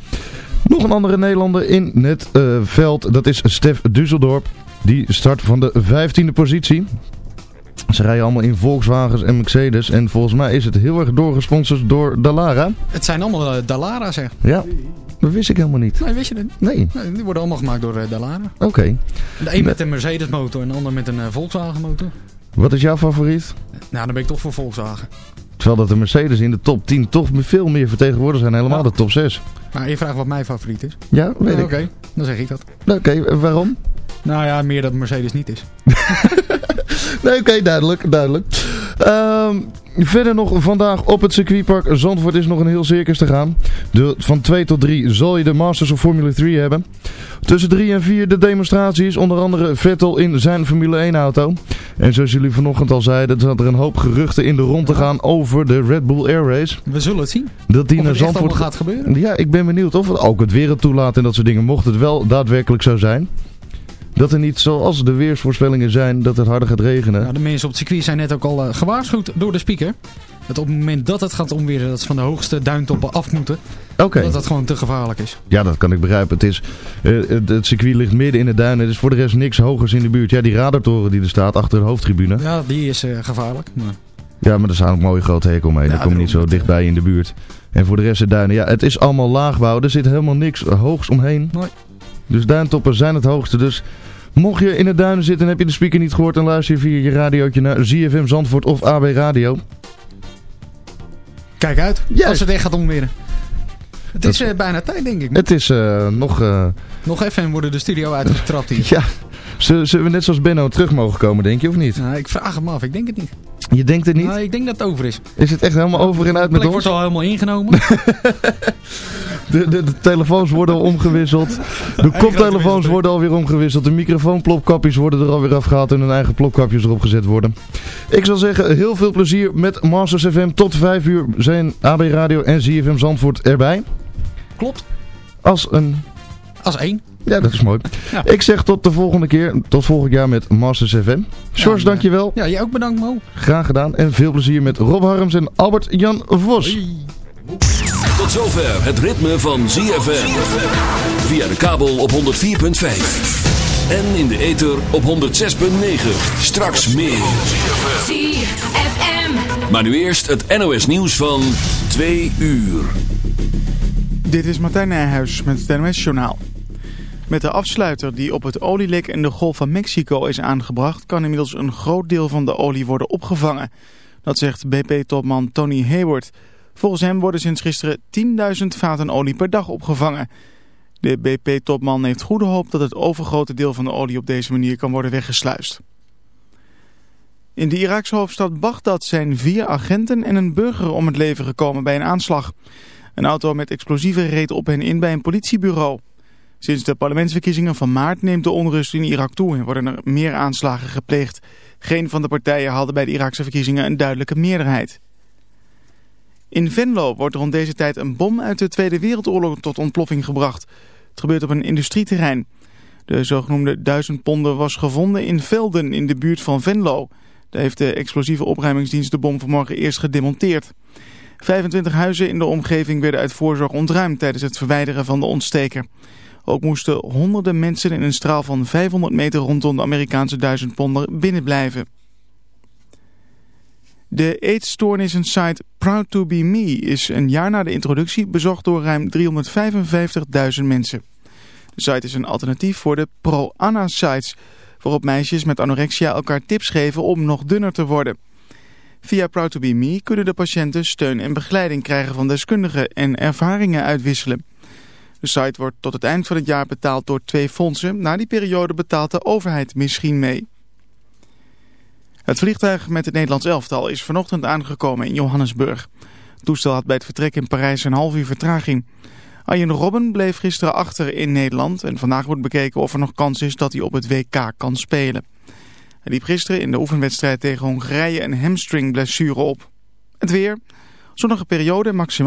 Speaker 4: Nog een andere Nederlander in het eh, veld. Dat is Stef Dusseldorp. Die start van de 15e positie. Ze rijden allemaal in Volkswagens en Mercedes. En volgens mij is het heel erg doorgesponsord door Dallara.
Speaker 5: Het zijn allemaal Dallara zeg.
Speaker 4: Ja, dat wist ik helemaal niet.
Speaker 5: Nee, wist je dat?
Speaker 4: Nee.
Speaker 5: Nee, die worden allemaal gemaakt door eh, Dallara.
Speaker 4: Oké.
Speaker 5: De een met een Mercedes motor en de ander met een eh, Volkswagen motor.
Speaker 4: Wat is jouw favoriet?
Speaker 5: Nou, dan ben ik toch voor Volkswagen.
Speaker 4: Terwijl dat de Mercedes in de top 10 toch veel meer vertegenwoordigd zijn. Helemaal de top 6.
Speaker 5: Maar je vraagt wat mijn favoriet is.
Speaker 4: Ja, weet ik.
Speaker 5: Oké, dan zeg ik dat.
Speaker 4: Oké, en waarom?
Speaker 5: Nou ja, meer dat Mercedes niet is.
Speaker 4: Nee, oké, duidelijk, duidelijk. Ehm, verder nog vandaag op het circuitpark Zandvoort is nog een heel circus te gaan. De, van 2 tot 3 zal je de Masters of Formula 3 hebben. Tussen 3 en 4 de demonstraties, onder andere Vettel in zijn Formule 1 auto. En zoals jullie vanochtend al zeiden, zat er een hoop geruchten in de rond te gaan over de Red Bull Air Race.
Speaker 5: We zullen het zien.
Speaker 4: Dat die naar Zandvoort
Speaker 5: gaat gebeuren.
Speaker 4: Ja, ik ben benieuwd of het ook het weer het toelaat en dat soort dingen. Mocht het wel daadwerkelijk zo zijn. Dat er niet zoals de weersvoorspellingen zijn dat het harder gaat regenen.
Speaker 5: Nou, de mensen op het circuit zijn net ook al eh, gewaarschuwd door de speaker. Dat op het moment dat het gaat omweren, dat ze van de hoogste duintoppen af moeten.
Speaker 4: Oké.
Speaker 5: Dat dat gewoon te gevaarlijk is.
Speaker 4: Ja, dat kan ik begrijpen. Het, is, eh, het, het circuit ligt midden in de duinen. Er is voor de rest niks hogers in de buurt. Ja, die radartoren die er staat achter de hoofdtribune.
Speaker 5: Ja, die is eh, gevaarlijk. Maar...
Speaker 4: Ja, maar er staan ook mooie grote hekken omheen.
Speaker 5: Ja,
Speaker 4: Daar kom je niet zo dichtbij in de buurt. En voor de rest de duinen. Ja, het is allemaal laagbouw. Er zit helemaal niks hoogs omheen.
Speaker 5: Nee.
Speaker 4: Dus duintoppen zijn het hoogste. Dus mocht je in de duinen zitten en heb je de speaker niet gehoord... dan luister je via je radiootje naar ZFM Zandvoort of AB Radio.
Speaker 5: Kijk uit, als het echt gaat omweren. Het is eh, bijna tijd, denk ik.
Speaker 4: Het is eh, nog... eh,
Speaker 5: Nog even en worden de studio uitgetrapt hier.
Speaker 4: ja, zullen we net zoals Benno terug mogen komen, denk je, of niet?
Speaker 5: Nou, ik vraag het me af, ik denk het niet.
Speaker 4: Je denkt het niet?
Speaker 5: Nee, ik denk dat het over is.
Speaker 4: Is het echt helemaal over en uit met ons?
Speaker 5: wordt al helemaal ingenomen.
Speaker 4: De, de, de telefoons worden al omgewisseld. De koptelefoons worden alweer omgewisseld. De microfoonplopkapjes worden er alweer afgehaald en hun eigen plopkapjes erop gezet worden. Ik zal zeggen, heel veel plezier met Masters FM. Tot 5 uur zijn AB Radio en ZFM Zandvoort erbij.
Speaker 5: Klopt.
Speaker 4: Als een...
Speaker 5: Als één.
Speaker 4: Ja, dat is mooi.
Speaker 5: Ja.
Speaker 4: Ik zeg tot de volgende keer. Tot volgend jaar met Masters FM. Sjors,
Speaker 5: Ja,
Speaker 4: dankjewel.
Speaker 5: Ja, jij ook bedankt Mo.
Speaker 4: Graag gedaan. En veel plezier met Rob Harms en Albert Jan Vos.
Speaker 2: Tot zover het ritme van ZFM. Via de kabel op 104.5. En in de ether op 106.9. Straks meer.
Speaker 16: ZFM.
Speaker 2: Maar nu eerst het NOS nieuws van 2 uur.
Speaker 17: Dit is Martijn Nijhuis met het NOS-journaal. Met de afsluiter die op het olielek in de Golf van Mexico is aangebracht... kan inmiddels een groot deel van de olie worden opgevangen. Dat zegt BP-topman Tony Hayward. Volgens hem worden sinds gisteren 10.000 vaten olie per dag opgevangen. De BP-topman heeft goede hoop dat het overgrote deel van de olie op deze manier kan worden weggesluist. In de Iraakse hoofdstad Bagdad zijn vier agenten en een burger om het leven gekomen bij een aanslag. Een auto met explosieven reed op hen in bij een politiebureau. Sinds de parlementsverkiezingen van maart neemt de onrust in Irak toe en worden er meer aanslagen gepleegd. Geen van de partijen hadden bij de Iraakse verkiezingen een duidelijke meerderheid. In Venlo wordt rond deze tijd een bom uit de Tweede Wereldoorlog tot ontploffing gebracht. Het gebeurt op een industrieterrein. De zogenoemde duizendponder was gevonden in Velden in de buurt van Venlo. Daar heeft de explosieve opruimingsdienst de bom vanmorgen eerst gedemonteerd. 25 huizen in de omgeving werden uit voorzorg ontruimd tijdens het verwijderen van de ontsteker. Ook moesten honderden mensen in een straal van 500 meter rondom de Amerikaanse duizendponder binnenblijven. De eetstoornissensite Proud to be Me is een jaar na de introductie bezocht door ruim 355.000 mensen. De site is een alternatief voor de pro-Anna-sites, waarop meisjes met anorexia elkaar tips geven om nog dunner te worden. Via Proud to be Me kunnen de patiënten steun en begeleiding krijgen van deskundigen en ervaringen uitwisselen. De site wordt tot het eind van het jaar betaald door twee fondsen. Na die periode betaalt de overheid misschien mee. Het vliegtuig met het Nederlands elftal is vanochtend aangekomen in Johannesburg. Het toestel had bij het vertrek in Parijs een half uur vertraging. Arjen Robben bleef gisteren achter in Nederland en vandaag wordt bekeken of er nog kans is dat hij op het WK kan spelen. Hij liep gisteren in de oefenwedstrijd tegen Hongarije een hamstringblessure op. Het weer, zonnige periode maximaal.